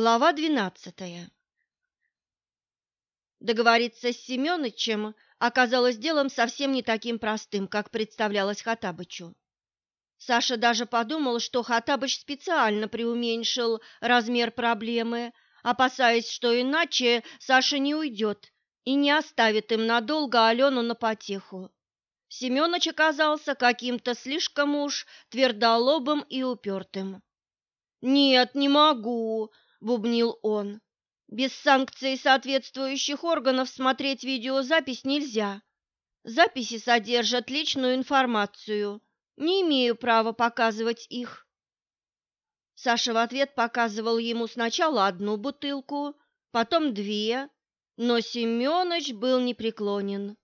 Глава двенадцатая. Договориться с Семёнычем оказалось делом совсем не таким простым, как представлялось Хатабычу. Саша даже подумал, что Хатабыч специально преуменьшил размер проблемы, опасаясь, что иначе Саша не уйдет и не оставит им надолго Алену на потеху. Семёныч оказался каким-то слишком уж твердолобым и упертым. «Нет, не могу», — бубнил он. «Без санкций соответствующих органов смотреть видеозапись нельзя. Записи содержат личную информацию. Не имею права показывать их». Саша в ответ показывал ему сначала одну бутылку, потом две, но Семёныч был непреклонен.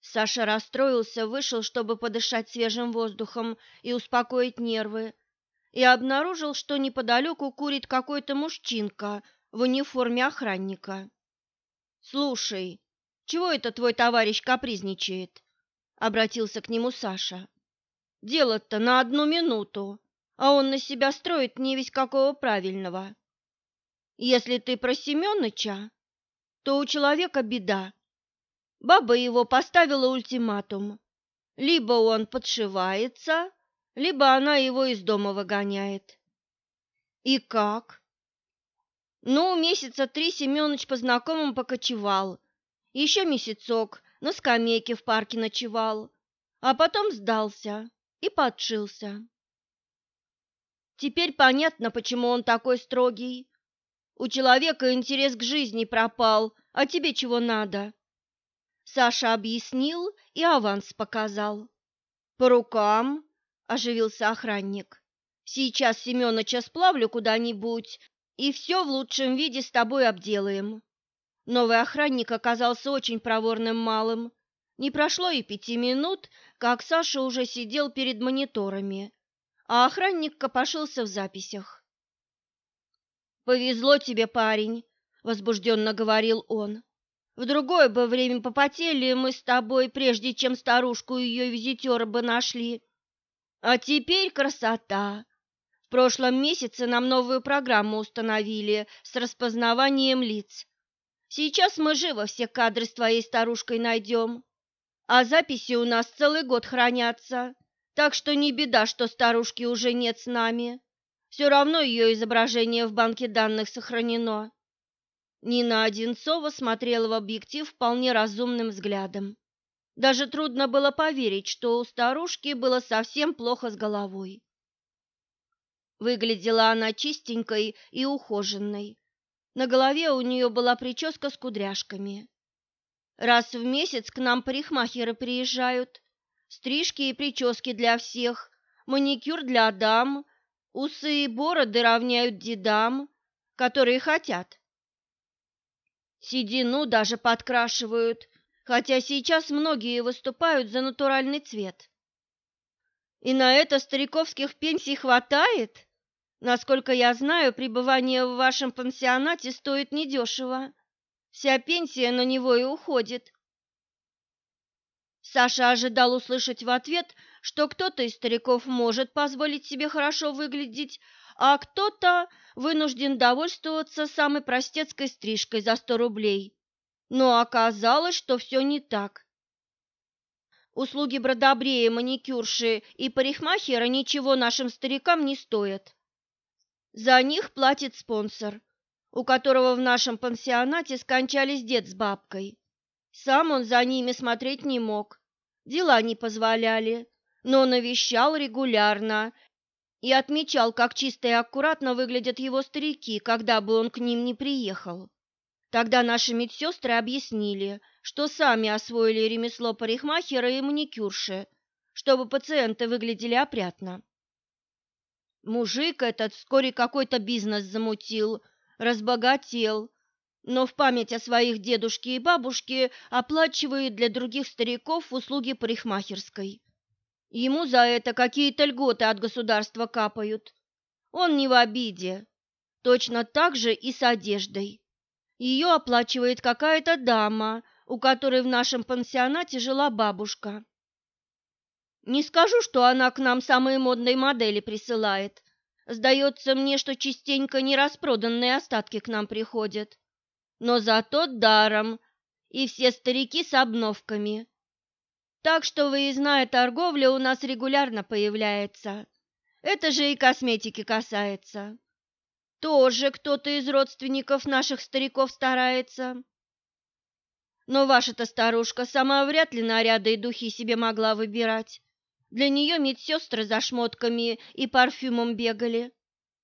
Саша расстроился, вышел, чтобы подышать свежим воздухом и успокоить нервы, и обнаружил, что неподалеку курит какой-то мужчинка в униформе охранника. «Слушай, чего это твой товарищ капризничает?» — обратился к нему Саша. «Дело-то на одну минуту, а он на себя строит не весь какого правильного. Если ты про Семёныча, то у человека беда. Баба его поставила ультиматум. Либо он подшивается, либо она его из дома выгоняет. И как? Ну, месяца три Семёныч по знакомым покочевал. Еще месяцок на скамейке в парке ночевал, а потом сдался и подшился. Теперь понятно, почему он такой строгий. У человека интерес к жизни пропал, а тебе чего надо? Саша объяснил и аванс показал. По рукам, оживился охранник. Сейчас Семёныча сплавлю куда-нибудь и все в лучшем виде с тобой обделаем. Новый охранник оказался очень проворным малым. Не прошло и пяти минут, как Саша уже сидел перед мониторами, а охранник копошился в записях. «Повезло тебе, парень», — возбужденно говорил он. «В другое бы время попотели мы с тобой, прежде чем старушку и ее визитера бы нашли. А теперь красота. В прошлом месяце нам новую программу установили с распознаванием лиц. Сейчас мы живо все кадры с твоей старушкой найдем. А записи у нас целый год хранятся, так что не беда, что старушки уже нет с нами. Все равно ее изображение в банке данных сохранено. Нина Одинцова смотрела в объектив вполне разумным взглядом. Даже трудно было поверить, что у старушки было совсем плохо с головой. Выглядела она чистенькой и ухоженной. На голове у нее была прическа с кудряшками. Раз в месяц к нам парикмахеры приезжают. Стрижки и прически для всех, маникюр для дам, усы и бороды равняют дедам, которые хотят. Седину даже подкрашивают, хотя сейчас многие выступают за натуральный цвет. И на это стариковских пенсий хватает? Насколько я знаю, пребывание в вашем пансионате стоит недешево. Вся пенсия на него и уходит. Саша ожидал услышать в ответ, что кто-то из стариков может позволить себе хорошо выглядеть, а кто-то вынужден довольствоваться самой простецкой стрижкой за сто рублей. Но оказалось, что все не так. Услуги бродобрея, маникюрши и парикмахера ничего нашим старикам не стоят. За них платит спонсор, у которого в нашем пансионате скончались дед с бабкой. Сам он за ними смотреть не мог, дела не позволяли, но навещал регулярно и отмечал, как чисто и аккуратно выглядят его старики, когда бы он к ним не приехал. Тогда наши медсестры объяснили, что сами освоили ремесло парикмахера и маникюрши, чтобы пациенты выглядели опрятно. Мужик этот вскоре какой-то бизнес замутил, разбогател, но в память о своих дедушке и бабушке оплачивает для других стариков услуги парикмахерской. Ему за это какие-то льготы от государства капают. Он не в обиде. Точно так же и с одеждой. Ее оплачивает какая-то дама, у которой в нашем пансионате жила бабушка. Не скажу, что она к нам самые модные модели присылает, Сдается мне, что частенько нераспроданные остатки к нам приходят. Но зато даром, и все старики с обновками. Так что выездная торговля у нас регулярно появляется. Это же и косметики касается. Тоже кто-то из родственников наших стариков старается. Но ваша-то старушка сама вряд ли наряды и духи себе могла выбирать. Для нее медсестры за шмотками и парфюмом бегали.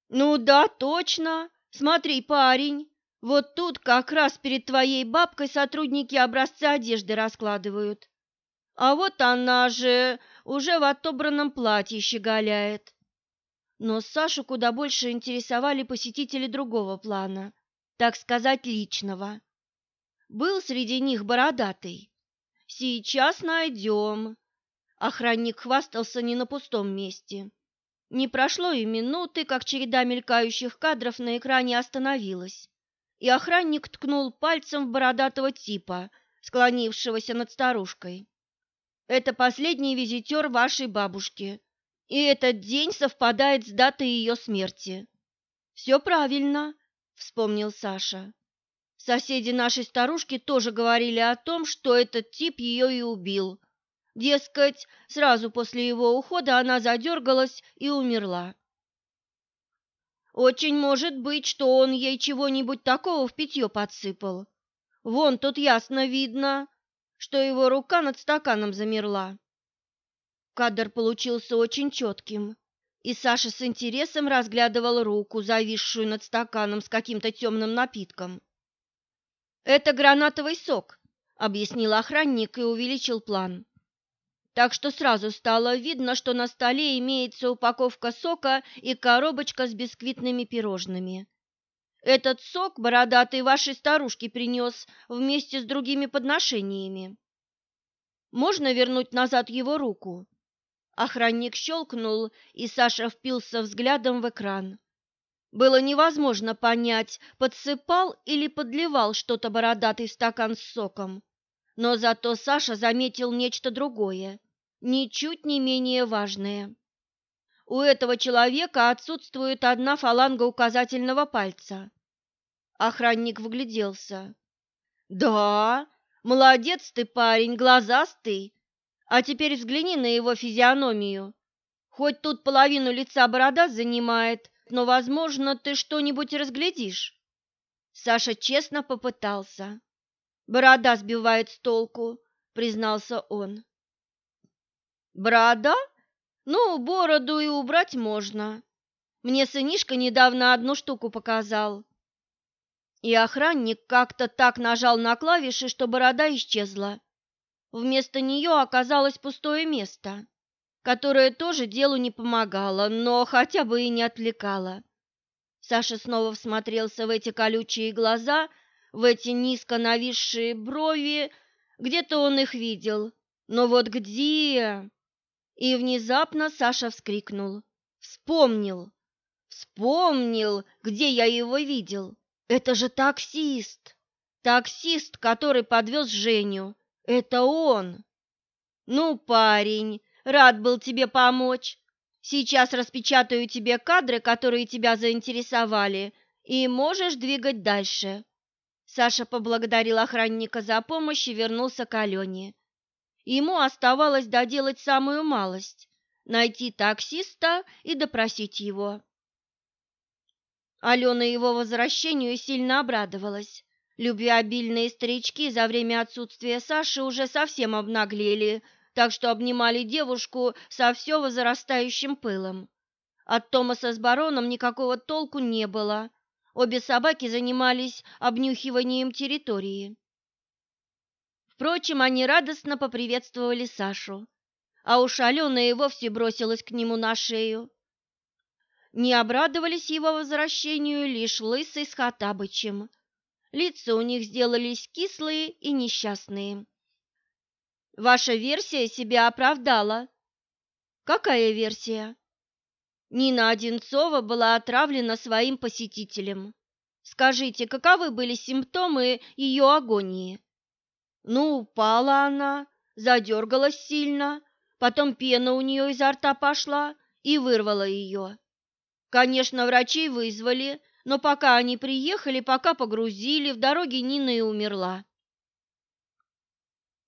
Ну да, точно. Смотри, парень, вот тут как раз перед твоей бабкой сотрудники образцы одежды раскладывают. А вот она же уже в отобранном платье щеголяет. Но Сашу куда больше интересовали посетители другого плана, так сказать, личного. Был среди них бородатый. Сейчас найдем. Охранник хвастался не на пустом месте. Не прошло и минуты, как череда мелькающих кадров на экране остановилась и охранник ткнул пальцем в бородатого типа, склонившегося над старушкой. «Это последний визитер вашей бабушки, и этот день совпадает с датой ее смерти». «Все правильно», — вспомнил Саша. Соседи нашей старушки тоже говорили о том, что этот тип ее и убил. Дескать, сразу после его ухода она задергалась и умерла. Очень может быть, что он ей чего-нибудь такого в питье подсыпал. Вон тут ясно видно, что его рука над стаканом замерла. Кадр получился очень четким, и Саша с интересом разглядывал руку, зависшую над стаканом с каким-то темным напитком. «Это гранатовый сок», — объяснил охранник и увеличил план так что сразу стало видно, что на столе имеется упаковка сока и коробочка с бисквитными пирожными. Этот сок бородатый вашей старушке принес вместе с другими подношениями. Можно вернуть назад его руку? Охранник щелкнул, и Саша впился взглядом в экран. Было невозможно понять, подсыпал или подливал что-то бородатый стакан с соком. Но зато Саша заметил нечто другое, ничуть не менее важное. У этого человека отсутствует одна фаланга указательного пальца. Охранник вгляделся. «Да, молодец ты, парень, глазастый. А теперь взгляни на его физиономию. Хоть тут половину лица борода занимает, но, возможно, ты что-нибудь разглядишь». Саша честно попытался. Борода сбивает с толку, признался он. Борода? Ну, бороду и убрать можно. Мне сынишка недавно одну штуку показал. И охранник как-то так нажал на клавиши, что борода исчезла. Вместо нее оказалось пустое место, которое тоже делу не помогало, но хотя бы и не отвлекало. Саша снова всмотрелся в эти колючие глаза – в эти низко нависшие брови, где-то он их видел, но вот где? И внезапно Саша вскрикнул. Вспомнил, вспомнил, где я его видел. Это же таксист, таксист, который подвез Женю. Это он. Ну, парень, рад был тебе помочь. Сейчас распечатаю тебе кадры, которые тебя заинтересовали, и можешь двигать дальше. Саша поблагодарил охранника за помощь и вернулся к Алене. Ему оставалось доделать самую малость – найти таксиста и допросить его. Алена его возвращению сильно обрадовалась. Любвеобильные старички за время отсутствия Саши уже совсем обнаглели, так что обнимали девушку со все возрастающим пылом. От Томаса с бароном никакого толку не было – Обе собаки занимались обнюхиванием территории. Впрочем, они радостно поприветствовали Сашу, а уж Алена и вовсе бросилась к нему на шею. Не обрадовались его возвращению лишь Лысый с Хатабычем. Лица у них сделались кислые и несчастные. «Ваша версия себя оправдала». «Какая версия?» Нина Одинцова была отравлена своим посетителем. Скажите, каковы были симптомы ее агонии? Ну, упала она, задергалась сильно, потом пена у нее изо рта пошла и вырвала ее. Конечно, врачей вызвали, но пока они приехали, пока погрузили, в дороге Нина и умерла.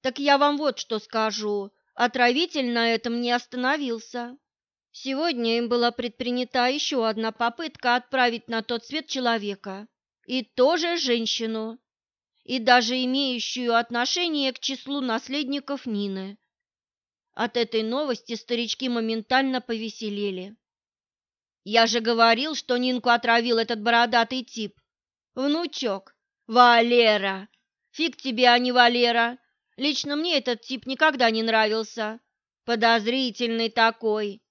Так я вам вот что скажу. Отравитель на этом не остановился. Сегодня им была предпринята еще одна попытка отправить на тот свет человека, и тоже женщину, и даже имеющую отношение к числу наследников Нины. От этой новости старички моментально повеселели. Я же говорил, что Нинку отравил этот бородатый тип. Внучок, Валера. Фиг тебе, а не Валера. Лично мне этот тип никогда не нравился. Подозрительный такой.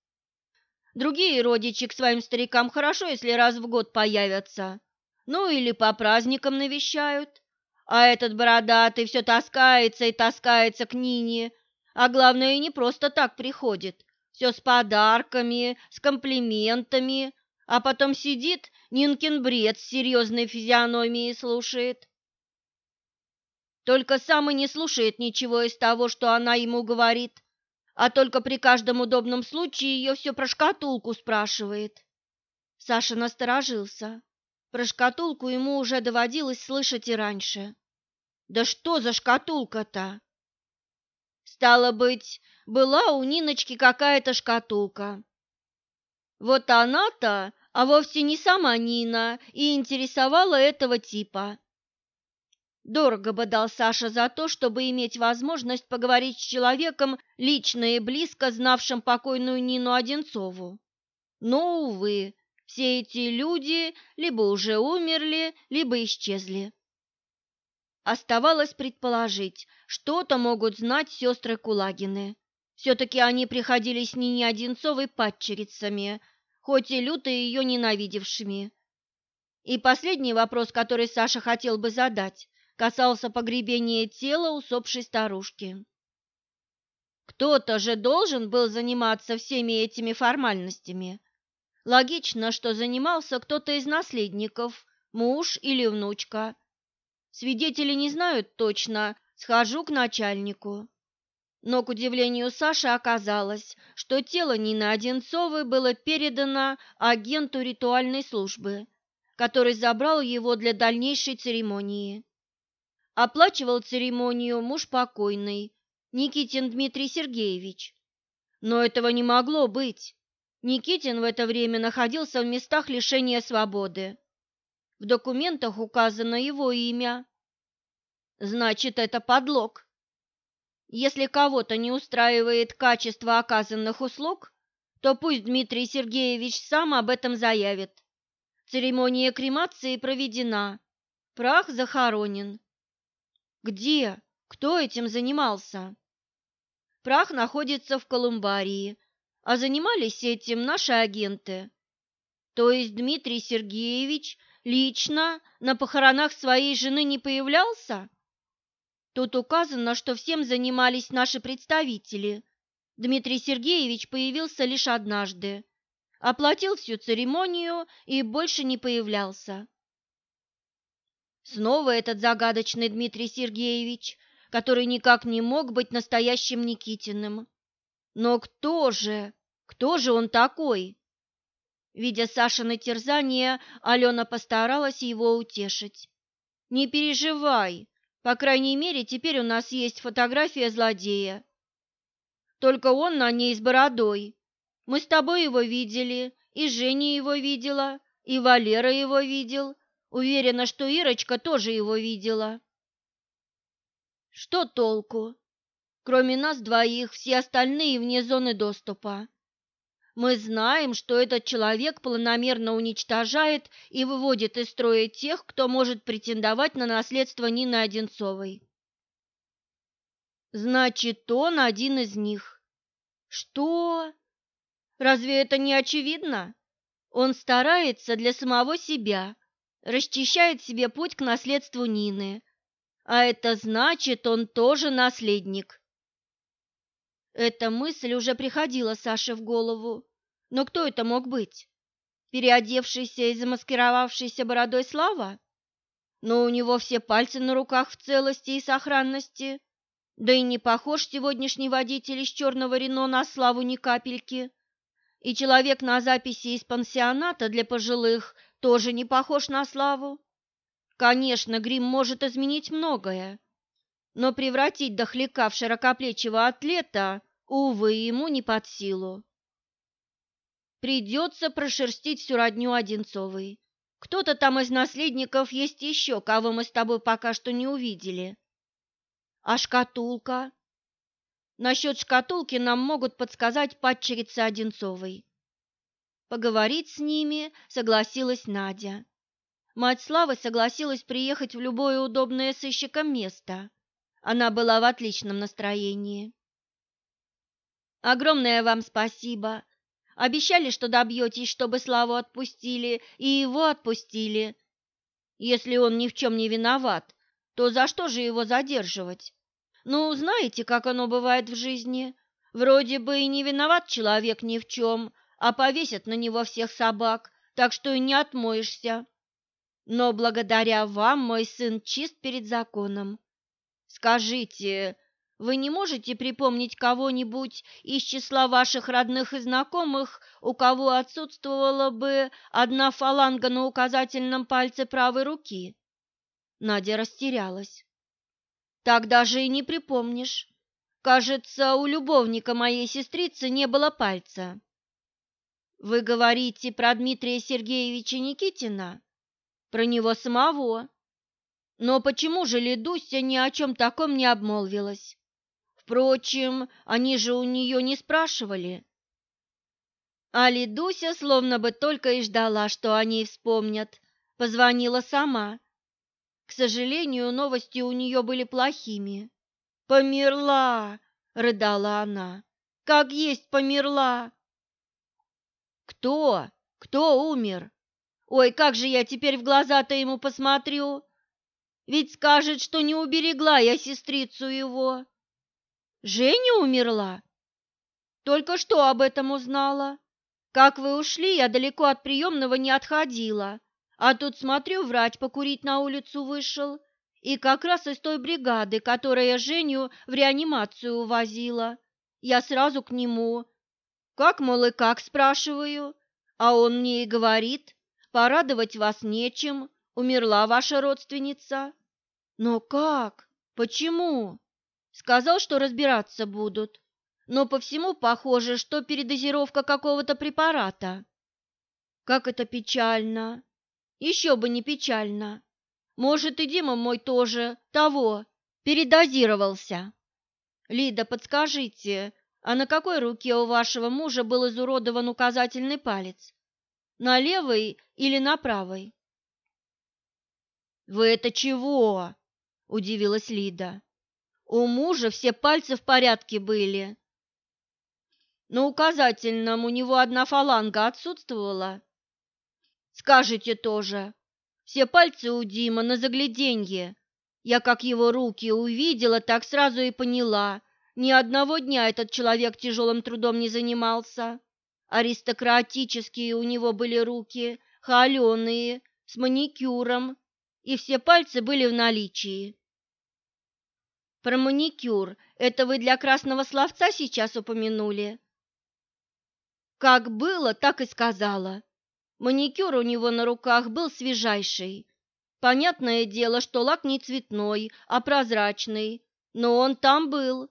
Другие родичи к своим старикам хорошо, если раз в год появятся. Ну или по праздникам навещают. А этот бородатый все таскается и таскается к Нине, а главное, и не просто так приходит. Все с подарками, с комплиментами, а потом сидит Нинкин бред с серьезной физиономией слушает. Только сам и не слушает ничего из того, что она ему говорит, а только при каждом удобном случае ее все про шкатулку спрашивает. Саша насторожился. Про шкатулку ему уже доводилось слышать и раньше. Да что за шкатулка-то? Стало быть, была у Ниночки какая-то шкатулка. Вот она-то, а вовсе не сама Нина, и интересовала этого типа. Дорого бы дал Саша за то, чтобы иметь возможность поговорить с человеком, лично и близко знавшим покойную Нину Одинцову. Но, увы, все эти люди либо уже умерли, либо исчезли. Оставалось предположить, что-то могут знать сестры Кулагины. Все-таки они приходили с Нине Одинцовой падчерицами, хоть и люто ее ненавидевшими. И последний вопрос, который Саша хотел бы задать, касался погребения тела усопшей старушки. Кто-то же должен был заниматься всеми этими формальностями. Логично, что занимался кто-то из наследников, муж или внучка. Свидетели не знают точно, схожу к начальнику. Но, к удивлению Саши, оказалось, что тело Нины Одинцовой было передано агенту ритуальной службы, который забрал его для дальнейшей церемонии. Оплачивал церемонию муж покойный, Никитин Дмитрий Сергеевич. Но этого не могло быть. Никитин в это время находился в местах лишения свободы. В документах указано его имя. Значит, это подлог. Если кого-то не устраивает качество оказанных услуг, то пусть Дмитрий Сергеевич сам об этом заявит. Церемония кремации проведена. Прах захоронен. Где? Кто этим занимался? Прах находится в колумбарии, а занимались этим наши агенты. То есть Дмитрий Сергеевич лично на похоронах своей жены не появлялся? Тут указано, что всем занимались наши представители. Дмитрий Сергеевич появился лишь однажды, оплатил всю церемонию и больше не появлялся. Снова этот загадочный Дмитрий Сергеевич, который никак не мог быть настоящим Никитиным. Но кто же, кто же он такой? Видя Сашины терзания, Алена постаралась его утешить. «Не переживай, по крайней мере, теперь у нас есть фотография злодея. Только он на ней с бородой. Мы с тобой его видели, и Женя его видела, и Валера его видел. Уверена, что Ирочка тоже его видела». «Что толку?» Кроме нас двоих, все остальные вне зоны доступа. Мы знаем, что этот человек планомерно уничтожает и выводит из строя тех, кто может претендовать на наследство Нины Одинцовой. Значит, он один из них. Что? Разве это не очевидно? Он старается для самого себя, расчищает себе путь к наследству Нины. А это значит, он тоже наследник. Эта мысль уже приходила Саше в голову. Но кто это мог быть? Переодевшийся и замаскировавшийся бородой Слава? Но у него все пальцы на руках в целости и сохранности. Да и не похож сегодняшний водитель из черного Рено на Славу ни капельки. И человек на записи из пансионата для пожилых тоже не похож на Славу. Конечно, грим может изменить многое, но превратить дохляка в широкоплечего атлета, увы, ему не под силу. Придется прошерстить всю родню Одинцовой. Кто-то там из наследников есть еще, кого мы с тобой пока что не увидели. А шкатулка? Насчет шкатулки нам могут подсказать падчерицы Одинцовой. Поговорить с ними согласилась Надя. Мать Славы согласилась приехать в любое удобное сыщикам место. Она была в отличном настроении. Огромное вам спасибо. Обещали, что добьетесь, чтобы Славу отпустили, и его отпустили. Если он ни в чем не виноват, то за что же его задерживать? Ну, знаете, как оно бывает в жизни. Вроде бы и не виноват человек ни в чем, а повесят на него всех собак, так что и не отмоешься. Но благодаря вам мой сын чист перед законом. Скажите, вы не можете припомнить кого-нибудь из числа ваших родных и знакомых, у кого отсутствовала бы одна фаланга на указательном пальце правой руки? Надя растерялась. Так даже и не припомнишь. Кажется, у любовника моей сестрицы не было пальца. Вы говорите про Дмитрия Сергеевича Никитина? Про него самого. Но почему же Ледуся ни о чем таком не обмолвилась? Впрочем, они же у нее не спрашивали. А Ледуся словно бы только и ждала, что они вспомнят. Позвонила сама. К сожалению, новости у нее были плохими. «Померла!» — рыдала она. «Как есть померла!» «Кто? Кто умер? Ой, как же я теперь в глаза-то ему посмотрю! Ведь скажет, что не уберегла я сестрицу его!» Женя умерла? Только что об этом узнала. Как вы ушли, я далеко от приемного не отходила. А тут, смотрю, врач покурить на улицу вышел. И как раз из той бригады, которая Женю в реанимацию увозила. Я сразу к нему. Как, мол, и как, спрашиваю. А он мне и говорит, порадовать вас нечем, умерла ваша родственница. Но как? Почему? Сказал, что разбираться будут, но по всему похоже, что передозировка какого-то препарата. Как это печально. Еще бы не печально. Может, и Дима мой тоже того, передозировался. Лида, подскажите, а на какой руке у вашего мужа был изуродован указательный палец? На левой или на правой? Вы это чего? удивилась Лида. У мужа все пальцы в порядке были. На указательном у него одна фаланга отсутствовала. Скажите тоже. Все пальцы у Дима на загляденье. Я как его руки увидела, так сразу и поняла. Ни одного дня этот человек тяжелым трудом не занимался. Аристократические у него были руки, холеные, с маникюром, и все пальцы были в наличии. Про маникюр это вы для красного словца сейчас упомянули? Как было, так и сказала. Маникюр у него на руках был свежайший. Понятное дело, что лак не цветной, а прозрачный, но он там был.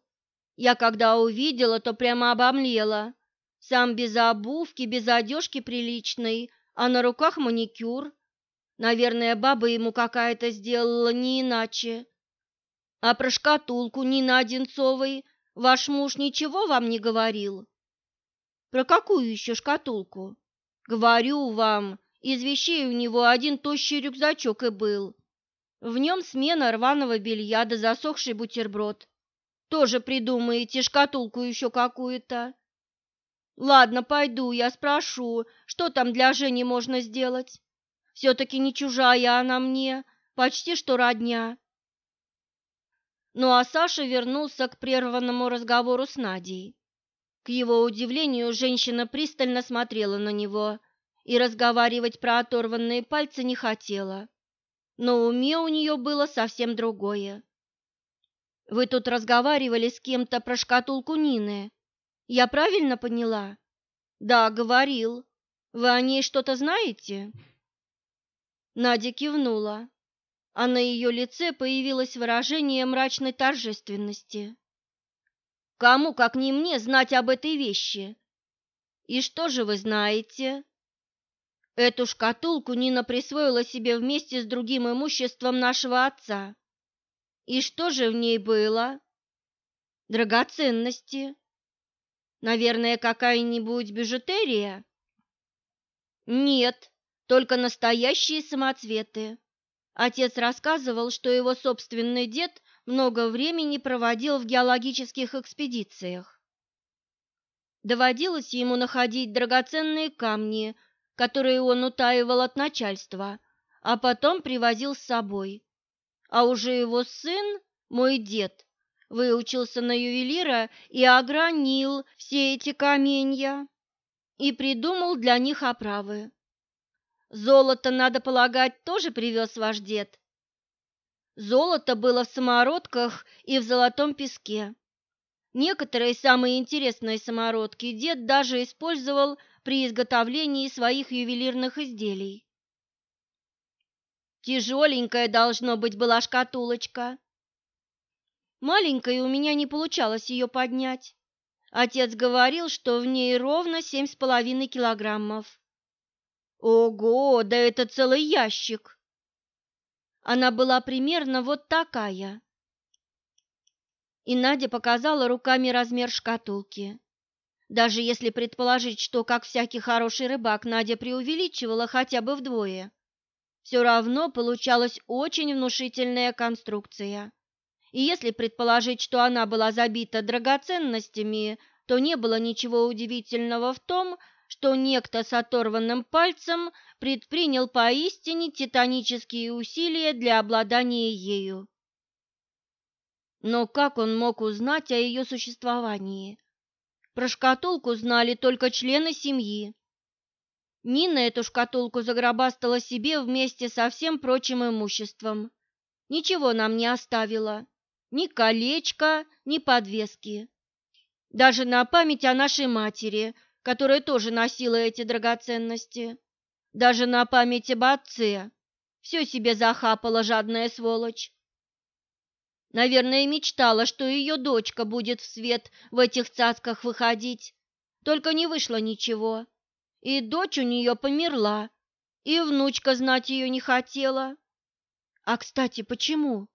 Я когда увидела, то прямо обомлела. Сам без обувки, без одежки приличной, а на руках маникюр. Наверное, баба ему какая-то сделала не иначе. А про шкатулку Нины Одинцовой ваш муж ничего вам не говорил? Про какую еще шкатулку? Говорю вам, из вещей у него один тощий рюкзачок и был. В нем смена рваного белья да засохший бутерброд. Тоже придумаете шкатулку еще какую-то. Ладно, пойду, я спрошу, что там для Жени можно сделать. Все-таки не чужая она мне, почти что родня. Ну а Саша вернулся к прерванному разговору с Надей. К его удивлению, женщина пристально смотрела на него и разговаривать про оторванные пальцы не хотела. Но уме у нее было совсем другое. «Вы тут разговаривали с кем-то про шкатулку Нины. Я правильно поняла?» Да, говорил. Вы о ней что-то знаете? Надя кивнула, а на ее лице появилось выражение мрачной торжественности. Кому, как не мне, знать об этой вещи? И что же вы знаете? Эту шкатулку Нина присвоила себе вместе с другим имуществом нашего отца. И что же в ней было? Драгоценности. Наверное, какая-нибудь бижутерия? Нет, только настоящие самоцветы. Отец рассказывал, что его собственный дед много времени проводил в геологических экспедициях. Доводилось ему находить драгоценные камни, которые он утаивал от начальства, а потом привозил с собой. А уже его сын, мой дед, выучился на ювелира и огранил все эти каменья и придумал для них оправы. Золото, надо полагать, тоже привез ваш дед. Золото было в самородках и в золотом песке. Некоторые самые интересные самородки дед даже использовал при изготовлении своих ювелирных изделий. Тяжеленькая, должно быть, была шкатулочка. Маленькой у меня не получалось ее поднять. Отец говорил, что в ней ровно семь с половиной килограммов. Ого, да это целый ящик! Она была примерно вот такая. И Надя показала руками размер шкатулки. Даже если предположить, что, как всякий хороший рыбак, Надя преувеличивала хотя бы вдвое, все равно получалась очень внушительная конструкция. И если предположить, что она была забита драгоценностями, то не было ничего удивительного в том, что некто с оторванным пальцем предпринял поистине титанические усилия для обладания ею. Но как он мог узнать о ее существовании? Про шкатулку знали только члены семьи. Нина эту шкатулку загробастала себе вместе со всем прочим имуществом. Ничего нам не оставила. Ни колечка, ни подвески. Даже на память о нашей матери – которая тоже носила эти драгоценности. Даже на память об отце. Все себе захапала жадная сволочь. Наверное, мечтала, что ее дочка будет в свет в этих цацках выходить. Только не вышло ничего. И дочь у нее померла, и внучка знать ее не хотела. А, кстати, почему?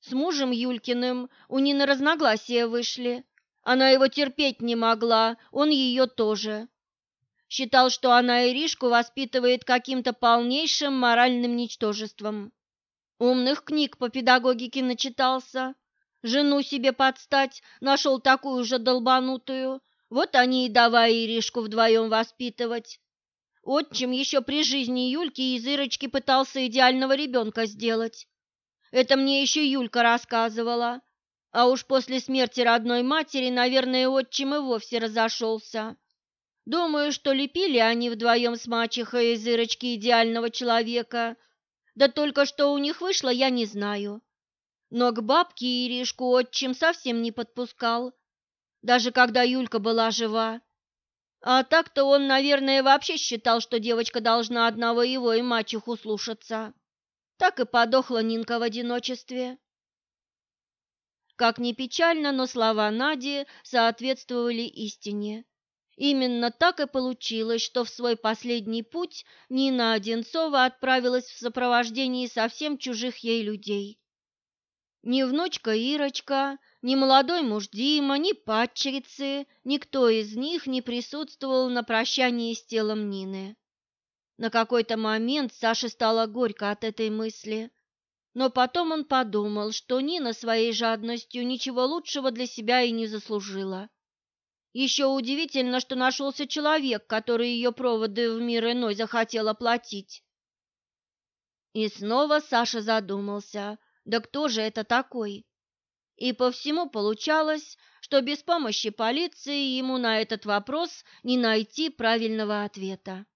С мужем Юлькиным у Нины разногласия вышли. Она его терпеть не могла, он ее тоже. Считал, что она Иришку воспитывает каким-то полнейшим моральным ничтожеством. Умных книг по педагогике начитался, жену себе подстать нашел такую же долбанутую, вот они и давай Иришку вдвоем воспитывать. Отчим еще при жизни Юльки из Ирочки пытался идеального ребенка сделать. Это мне еще Юлька рассказывала. А уж после смерти родной матери, наверное, отчим и вовсе разошелся. Думаю, что лепили они вдвоем с мачехой из Ирочки идеального человека. Да только что у них вышло, я не знаю. Но к бабке Иришку отчим совсем не подпускал, даже когда Юлька была жива. А так-то он, наверное, вообще считал, что девочка должна одного его и мачеху слушаться. Так и подохла Нинка в одиночестве. Как ни печально, но слова Нади соответствовали истине. Именно так и получилось, что в свой последний путь Нина Одинцова отправилась в сопровождении совсем чужих ей людей. Ни внучка Ирочка, ни молодой муж Дима, ни падчерицы, никто из них не присутствовал на прощании с телом Нины. На какой-то момент Саше стало горько от этой мысли. Но потом он подумал, что Нина своей жадностью ничего лучшего для себя и не заслужила. Еще удивительно, что нашелся человек, который ее проводы в мир иной захотел оплатить. И снова Саша задумался, да кто же это такой? И по всему получалось, что без помощи полиции ему на этот вопрос не найти правильного ответа.